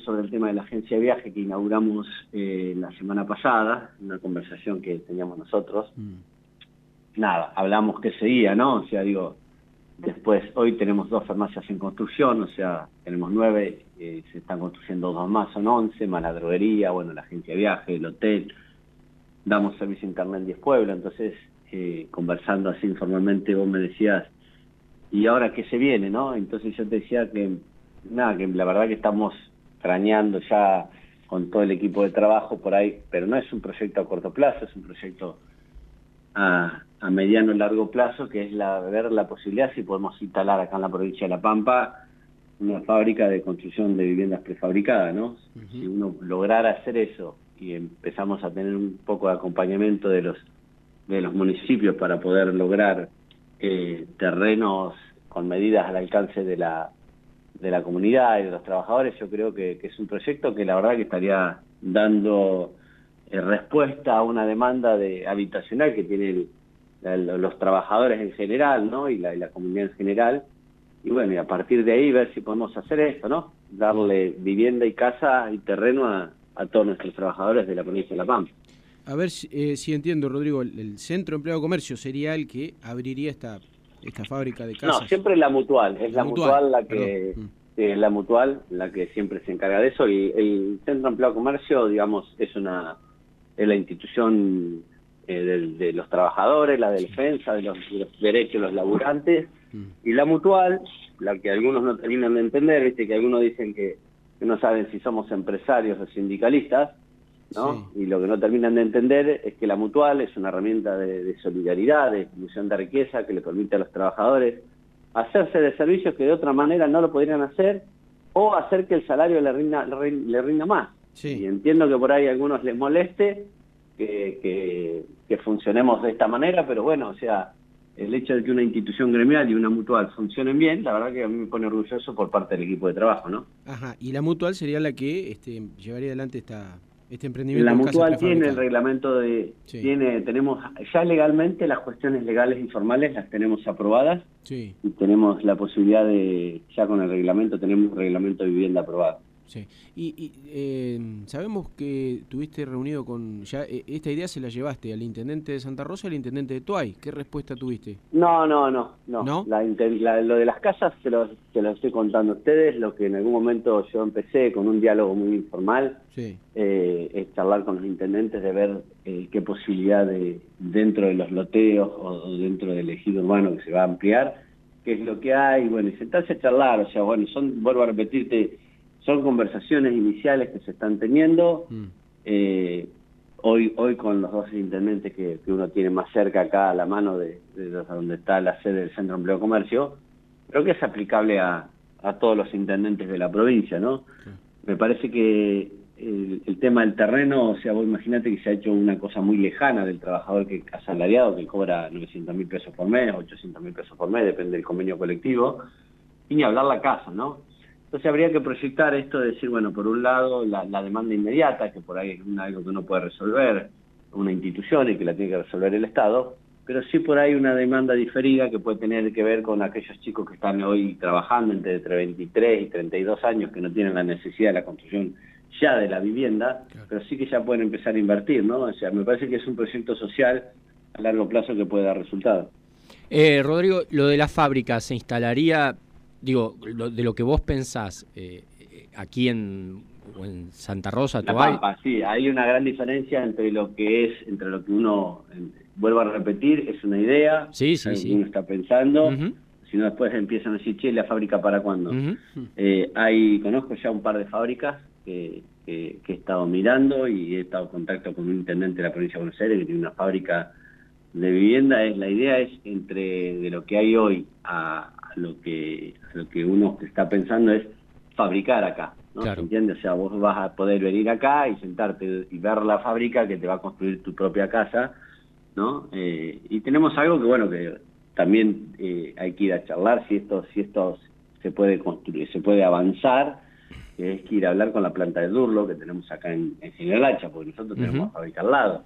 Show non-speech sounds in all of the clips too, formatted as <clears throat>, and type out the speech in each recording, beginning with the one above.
sobre el tema de la agencia de viaje que inauguramos eh, la semana pasada, una conversación que teníamos nosotros. Mm. Nada, hablamos que seguía, ¿no? O sea, digo, después, hoy tenemos dos farmacias en construcción, o sea, tenemos nueve, eh, se están construyendo dos más, son once, más la droguería, bueno, la agencia de viaje, el hotel, damos servicio internet en diez pueblos, entonces, eh, conversando así informalmente, vos me decías, ¿y ahora qué se viene, no? Entonces yo te decía que nada, que la verdad que estamos craneando ya con todo el equipo de trabajo por ahí, pero no es un proyecto a corto plazo, es un proyecto a, a mediano y largo plazo, que es la, ver la posibilidad si podemos instalar acá en la provincia de La Pampa una fábrica de construcción de viviendas prefabricadas, ¿no? Si uno lograra hacer eso y empezamos a tener un poco de acompañamiento de los de los municipios para poder lograr eh, terrenos con medidas al alcance de la de la comunidad y de los trabajadores, yo creo que, es un proyecto que la verdad que estaría dando eh, respuesta a una demanda de habitacional que tienen los trabajadores en general, ¿no? Y la, comunidad en general. Y bueno, y a partir de ahí ver si podemos hacer esto, ¿no? Darle vivienda y casa y terreno a, todos nuestros trabajadores de la provincia de La Pampa. A ver si, eh, si entiendo, Rodrigo, el, Centro de Empleo de Comercio sería el que abriría esta esta fábrica de casas. No, siempre la mutual, es la, mutual, la que mm. la mutual la que siempre se encarga de eso y el Centro de Empleo de Comercio, digamos, es una es la institución eh, de, los trabajadores, la defensa de los, derechos de los laburantes mm. y la mutual, la que algunos no terminan de entender, viste que algunos dicen que no saben si somos empresarios o sindicalistas, y lo que no terminan de entender es que la mutual es una herramienta de, solidaridad, de distribución de riqueza que le permite a los trabajadores hacerse de servicios que de otra manera no lo podrían hacer o hacer que el salario le rinda, le rinda más. Y entiendo que por ahí a algunos les moleste que, que, funcionemos de esta manera, pero bueno, o sea, el hecho de que una institución gremial y una mutual funcionen bien, la verdad que a mí me pone orgulloso por parte del equipo de trabajo, ¿no? Ajá, y la mutual sería la que este, llevaría adelante esta, este emprendimiento la mutual tiene el reglamento de tiene tenemos ya legalmente las cuestiones legales y formales las tenemos aprobadas y tenemos la posibilidad de ya con el reglamento tenemos un reglamento de vivienda aprobado Sí. Y, eh, sabemos que tuviste reunido con. ya eh, Esta idea se la llevaste al intendente de Santa Rosa y al intendente de Tuay. ¿Qué respuesta tuviste? No, no, no. no. La, lo de las casas se lo, se lo estoy contando a ustedes. Lo que en algún momento yo empecé con un diálogo muy informal eh, es charlar con los intendentes de ver qué posibilidad de dentro de los loteos o, dentro del ejido urbano que se va a ampliar, qué es lo que hay. Bueno, y sentarse a charlar. O sea, bueno, son, vuelvo a repetirte son conversaciones iniciales que se están teniendo. Mm. Eh, hoy hoy con los dos intendentes que, uno tiene más cerca acá a la mano de, donde está la sede del Centro de Empleo Comercio, creo que es aplicable a, todos los intendentes de la provincia, ¿no? Me parece que el, tema del terreno, o sea, vos imaginate que se ha hecho una cosa muy lejana del trabajador que asalariado que cobra 900 mil pesos por mes, 800 mil pesos por mes, depende del convenio colectivo, y ni hablar la casa, ¿no? Entonces habría que proyectar esto de decir, bueno, por un lado la, demanda inmediata, que por ahí es algo que uno puede resolver una institución y que la tiene que resolver el Estado, pero sí por ahí una demanda diferida que puede tener que ver con aquellos chicos que están hoy trabajando entre, entre 23 y 32 años que no tienen la necesidad de la construcción ya de la vivienda, pero sí que ya pueden empezar a invertir, ¿no? O sea, me parece que es un proyecto social a largo plazo que puede dar resultados. Eh, Rodrigo, lo de la fábrica se instalaría digo, de lo que vos pensás eh, aquí en, en Santa Rosa, La Pampa, sí, hay una gran diferencia entre lo que es, entre lo que uno, vuelvo a repetir, es una idea, sí, sí, sí. uno está pensando, si no después empiezan a decir, che, ¿la fábrica para cuándo? Eh, hay, conozco ya un par de fábricas que, que, he estado mirando y he estado en contacto con un intendente de la provincia de Buenos Aires que tiene una fábrica de vivienda, es la idea es entre de lo que hay hoy a, lo que lo que uno está pensando es fabricar acá, ¿no? ¿Entiendes? O sea, vos vas a poder venir acá y sentarte y ver la fábrica que te va a construir tu propia casa, ¿no? Eh, y tenemos algo que, bueno, que también eh, hay que ir a charlar si esto, si esto se puede construir, se puede avanzar, que es que ir a hablar con la planta de Durlo que tenemos acá en, General Hacha, porque nosotros tenemos fábrica al lado.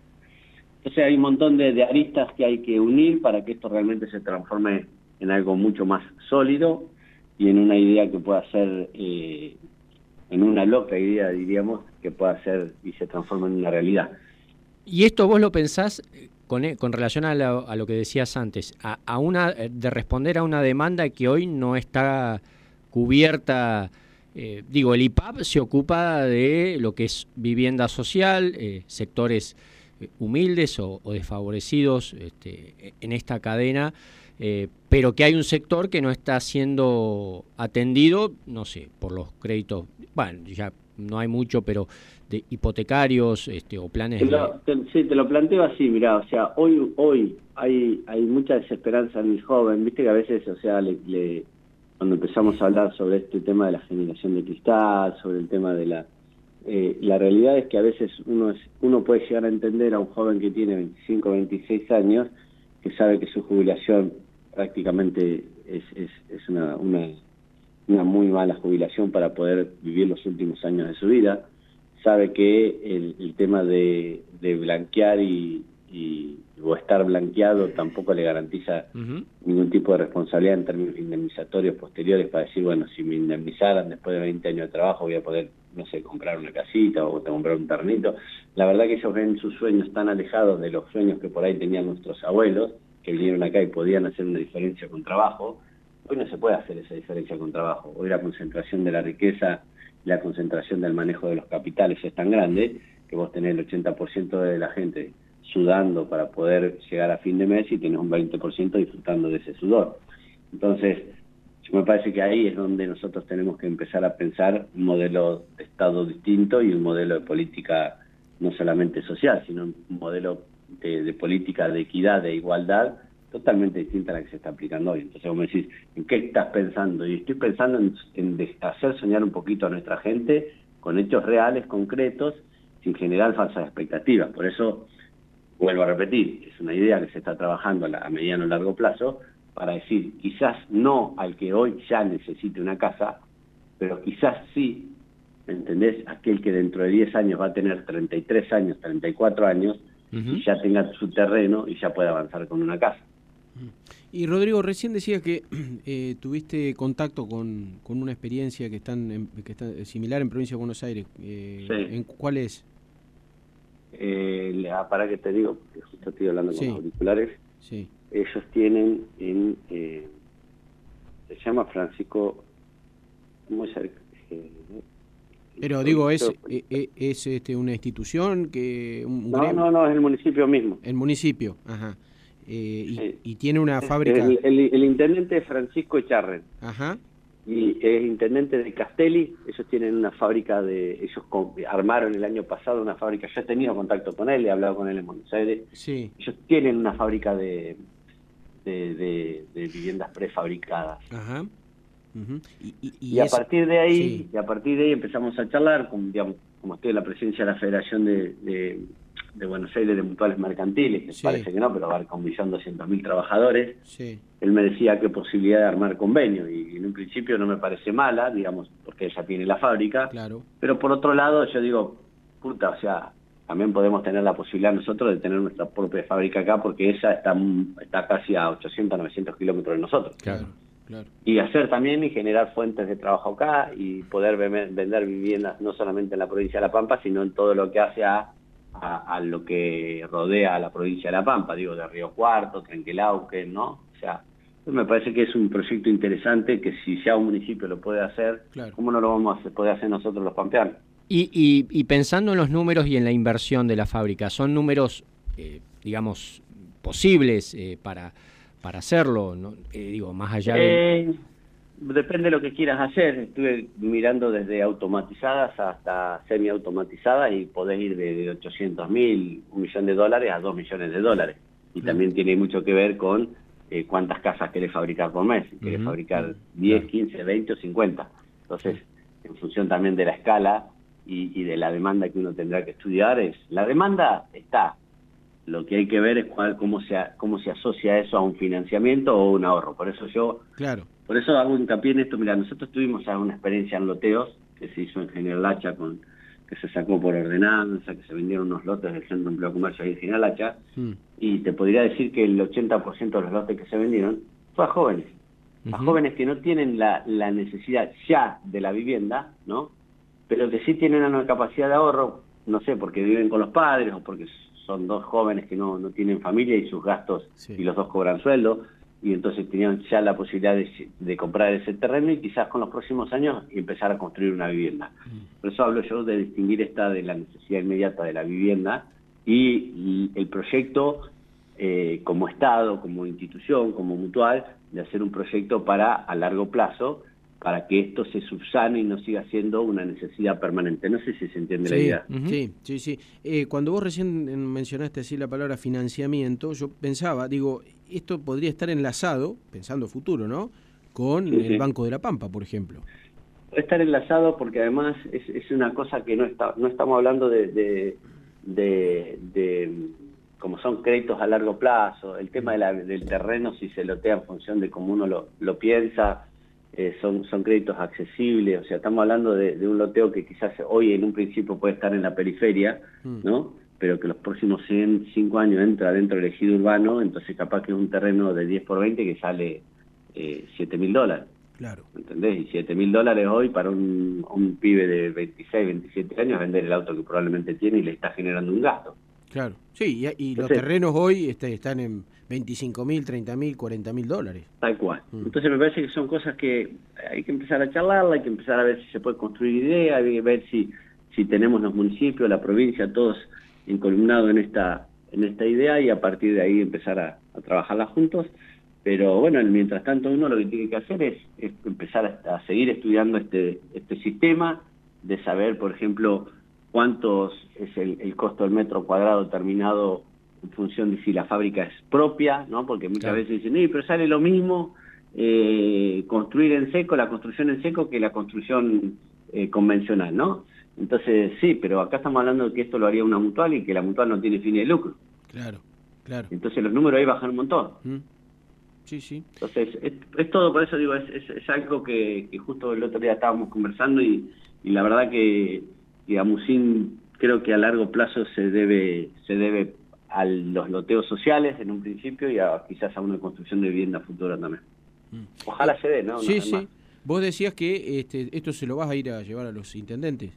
Entonces hay un montón de, de aristas que hay que unir para que esto realmente se transforme en algo mucho más sólido y en una idea que pueda ser eh, en una loca idea, diríamos, que pueda ser y se transforme en una realidad. ¿Y esto vos lo pensás eh, con, eh, con relación a lo, que decías antes, a, una eh, de responder a una demanda que hoy no está cubierta? digo, el IPAP se ocupa de lo que es vivienda social, sectores humildes o, desfavorecidos este, en esta cadena, pero que hay un sector que no está siendo atendido, no sé, por los créditos, bueno, ya no hay mucho, pero de hipotecarios este, o planes sí, te lo planteo así, mira, o sea, hoy hoy hay hay mucha desesperanza en el joven, viste que a veces, o sea, le, cuando empezamos a hablar sobre este tema de la generación de cristal, sobre el tema de la... Eh, la realidad es que a veces uno, es, uno puede llegar a entender a un joven que tiene 25, 26 años, que sabe que su jubilación prácticamente es, es, es una, una, una muy mala jubilación para poder vivir los últimos años de su vida, sabe que el, tema de, blanquear y, o estar blanqueado tampoco le garantiza ningún tipo de responsabilidad en términos indemnizatorios posteriores para decir, bueno, si me indemnizaran después de 20 años de trabajo voy a poder, no sé, comprar una casita o comprar un ternito. La verdad que ellos ven sus sueños tan alejados de los sueños que por ahí tenían nuestros abuelos, que vinieron acá y podían hacer una diferencia con trabajo. Hoy no se puede hacer esa diferencia con trabajo. Hoy la concentración de la riqueza la concentración del manejo de los capitales es tan grande que vos tenés el 80% de la gente sudando para poder llegar a fin de mes y tenés un 20% disfrutando de ese sudor. Entonces, me parece que ahí es donde nosotros tenemos que empezar a pensar un modelo de Estado distinto y un modelo de política no solamente social, sino un modelo de, política de equidad, de igualdad, totalmente distinta a la que se está aplicando hoy. Entonces vos me decís, ¿en qué estás pensando? Y estoy pensando en, hacer soñar un poquito a nuestra gente con hechos reales, concretos, sin generar falsas expectativas. Por eso, vuelvo a repetir, es una idea que se está trabajando a, mediano y largo plazo para decir, quizás no al que hoy ya necesite una casa, pero quizás sí, ¿entendés? Aquel que dentro de 10 años va a tener 33 años, 34 años, y ya tenga su terreno y ya pueda avanzar con una casa. Y Rodrigo, recién decías que <clears throat> eh, tuviste contacto con, con, una experiencia que están que está similar en provincia de Buenos Aires. Eh, ¿en ¿Cuál es? Eh, para que te digo, porque justo estoy hablando con los auriculares. Sí. Ellos tienen en. Eh, se llama Francisco. Muy cerca. Pero digo, ¿es, es, es este, una institución que... no, no, no, es el municipio mismo. El municipio, ajá. Eh, y, tiene una fábrica... El, intendente es Francisco Echarren. Ajá. Y es intendente de Castelli. Ellos tienen una fábrica de... Ellos armaron el año pasado una fábrica. Yo he tenido contacto con él, he hablado con él en Buenos Aires. Sí. Ellos tienen una fábrica de, de, viviendas prefabricadas. Ajá. Y, a partir de ahí, y a partir de ahí empezamos a charlar, con, digamos, como estoy en la presencia de la Federación de de Buenos Aires de Mutuales Mercantiles, que parece que no, pero abarca un millón doscientos mil trabajadores, él me decía qué posibilidad de armar convenio, y, en un principio no me parece mala, digamos, porque ella tiene la fábrica, claro. pero por otro lado yo digo, puta, o sea, también podemos tener la posibilidad nosotros de tener nuestra propia fábrica acá, porque esa está, está casi a 800, 900 kilómetros de nosotros. Claro. Claro. Y hacer también y generar fuentes de trabajo acá y poder vender viviendas no solamente en la provincia de La Pampa, sino en todo lo que hace a a, lo que rodea a la provincia de La Pampa, digo, de Río Cuarto, Trenquelauque, ¿no? O sea, me parece que es un proyecto interesante que si ya un municipio lo puede hacer, ¿cómo no lo vamos a poder hacer nosotros los pampeanos? Y, y, pensando en los números y en la inversión de la fábrica, ¿son números, eh, digamos, posibles eh, para, para hacerlo? ¿no? Eh, digo, más allá de... Depende de lo que quieras hacer. Estuve mirando desde automatizadas hasta semiautomatizadas y podés ir de 800 mil, un millón de dólares a dos millones de dólares. Y también tiene mucho que ver con eh, cuántas casas querés fabricar por mes. Si querés fabricar 10, 15, 20 o 50. Entonces, en función también de la escala y, y de la demanda que uno tendrá que estudiar, es la demanda está, lo que hay que ver es cuál, cómo, se, cómo se asocia eso a un financiamiento o un ahorro. Por eso yo, claro. por eso hago hincapié en esto. Mira, nosotros tuvimos ya una experiencia en loteos que se hizo en General Hacha, con, que se sacó por ordenanza, que se vendieron unos lotes del Centro de Empleo Comercio ahí en General Hacha, hmm. y te podría decir que el 80% de los lotes que se vendieron fue a jóvenes. A jóvenes que no tienen la, la necesidad ya de la vivienda, ¿no? pero que sí tienen una capacidad de ahorro, no sé, porque viven con los padres o porque son dos jóvenes que no, no tienen familia y sus gastos y los dos cobran sueldo, y entonces tenían ya la posibilidad de, comprar ese terreno y quizás con los próximos años empezar a construir una vivienda. Mm. Por eso hablo yo de distinguir esta de la necesidad inmediata de la vivienda y, el proyecto eh, como Estado, como institución, como mutual, de hacer un proyecto para a largo plazo para que esto se subsane y no siga siendo una necesidad permanente. No sé si se entiende la idea. Sí, sí, sí. Eh, cuando vos recién mencionaste así la palabra financiamiento, yo pensaba, digo, esto podría estar enlazado, pensando futuro, ¿no? Con el Banco de la Pampa, por ejemplo. Puede estar enlazado porque además es, una cosa que no está, no estamos hablando de, de, como son créditos a largo plazo, el tema del terreno si se lotea en función de cómo uno lo, lo piensa, eh, son, son créditos accesibles, o sea, estamos hablando de, un loteo que quizás hoy en un principio puede estar en la periferia, mm. ¿no? Pero que los próximos 100, 5 años entra dentro del ejido urbano, entonces capaz que es un terreno de 10 por 20 que sale eh, 7 mil dólares. Claro. ¿Entendés? Y 7 mil dólares hoy para un, un pibe de 26, 27 años vender el auto que probablemente tiene y le está generando un gasto. Claro, sí, y, los terrenos hoy este, están en 25 mil, 30 mil, 40 mil dólares. Tal cual. Mm. Entonces me parece que son cosas que hay que empezar a charlarla, hay que empezar a ver si se puede construir ideas, hay que ver si, si tenemos los municipios, la provincia, todos encolumnados en esta, en esta idea y a partir de ahí empezar a, trabajarla juntos. Pero bueno, mientras tanto uno lo que tiene que hacer es, empezar a, a seguir estudiando este, este sistema, de saber, por ejemplo, cuántos es el, costo del metro cuadrado terminado en función de si la fábrica es propia, ¿no? Porque muchas veces dicen, pero sale lo mismo eh, construir en seco, la construcción en seco, que la construcción eh, convencional, ¿no? Entonces, sí, pero acá estamos hablando de que esto lo haría una mutual y que la mutual no tiene fin de lucro. Claro, claro. Entonces los números ahí bajan un montón. Mm. Sí, sí. Entonces, es, todo, por eso digo, es, es, algo que, justo el otro día estábamos conversando y, y la verdad que y Amusín creo que a largo plazo se debe, se debe a los loteos sociales en un principio y a, quizás a una construcción de vivienda futura también. Mm. Ojalá se dé, ¿no? Sí, sí. Vos decías que este, esto se lo vas a ir a llevar a los intendentes.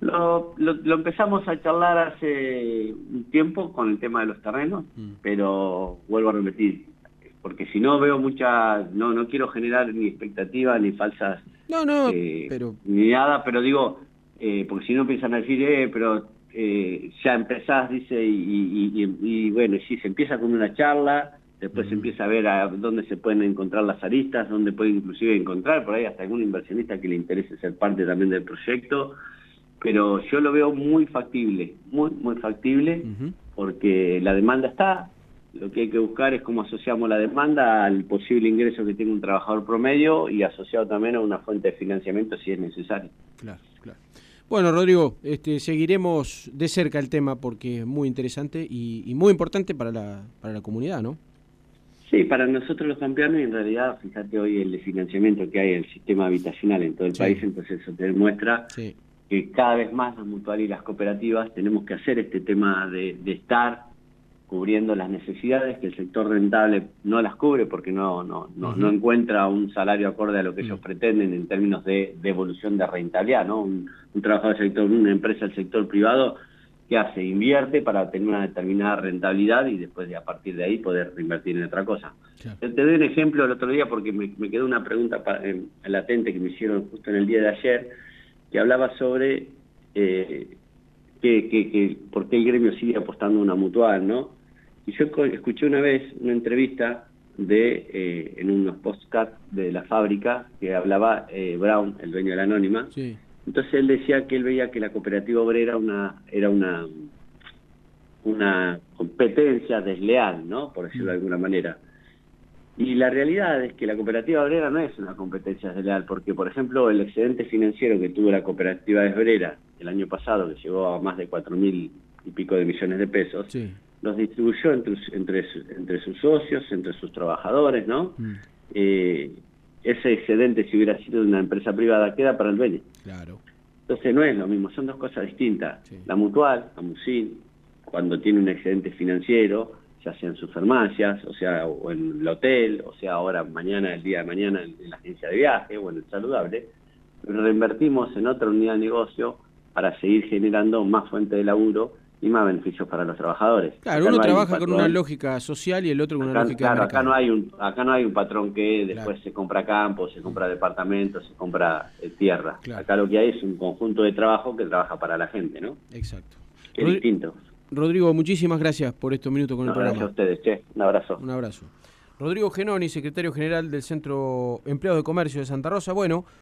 Lo, lo, empezamos a charlar hace un tiempo con el tema de los terrenos, mm. pero vuelvo a repetir, porque si no veo mucha, no no quiero generar ni expectativas ni falsas, no no, eh, pero ni nada, pero digo eh, porque si no empiezan a decir, eh, pero eh, ya empezás, dice, y, bueno, sí, se empieza con una charla, después se empieza a ver a dónde se pueden encontrar las aristas, dónde puede inclusive encontrar por ahí hasta algún inversionista que le interese ser parte también del proyecto, pero yo lo veo muy factible, muy, muy factible, porque la demanda está, lo que hay que buscar es cómo asociamos la demanda al posible ingreso que tiene un trabajador promedio y asociado también a una fuente de financiamiento si es necesario. Claro, claro. Bueno, Rodrigo, este, seguiremos de cerca el tema porque es muy interesante y, muy importante para la, para la comunidad, ¿no? Sí, para nosotros los campeones, en realidad, fíjate hoy el financiamiento que hay en el sistema habitacional en todo el país, entonces eso te demuestra que cada vez más las mutuales y las cooperativas tenemos que hacer este tema de, de estar cubriendo las necesidades que el sector rentable no las cubre porque no no no, encuentra un salario acorde a lo que ellos pretenden en términos de, evolución de rentabilidad no un, trabajador del sector una empresa del sector privado que hace invierte para tener una determinada rentabilidad y después de a partir de ahí poder reinvertir en otra cosa. Te, doy un ejemplo el otro día porque me, quedó una pregunta latente que me hicieron justo en el día de ayer que hablaba sobre eh, que, que, por qué el gremio sigue apostando a una mutual, ¿no? Y yo escuché una vez una entrevista de eh, en unos postcards de la fábrica que hablaba eh, Brown, el dueño de la Anónima. Entonces él decía que él veía que la cooperativa obrera una, era una, una competencia desleal, ¿no? Por decirlo de alguna manera. Y la realidad es que la cooperativa obrera no es una competencia desleal, porque, por ejemplo, el excedente financiero que tuvo la cooperativa obrera el año pasado, que llegó a más de cuatro mil y pico de millones de pesos, los distribuyó entre, entre, entre sus socios, entre sus trabajadores, ¿no? Mm. Eh, ese excedente, si hubiera sido de una empresa privada, queda para el dueño. Claro. Entonces no es lo mismo, son dos cosas distintas. La mutual, la MUSIN, cuando tiene un excedente financiero, ya sea en sus farmacias, o sea, o en el hotel, o sea, ahora, mañana, el día de mañana, en, la agencia de viaje o en el saludable, reinvertimos en otra unidad de negocio para seguir generando más fuente de laburo y más beneficios para los trabajadores. Claro, uno trabaja con una lógica social y el otro con una lógica claro, acá no hay un acá no hay un patrón que después se compra campo, se compra departamentos, se compra eh, tierra. Acá lo que hay es un conjunto de trabajo que trabaja para la gente, ¿no? Exacto. Es distinto. Rodrigo, muchísimas gracias por estos minutos con el programa. Gracias a ustedes, che. Un abrazo. Un abrazo. Rodrigo Genoni, secretario general del Centro Empleado de Comercio de Santa Rosa. Bueno,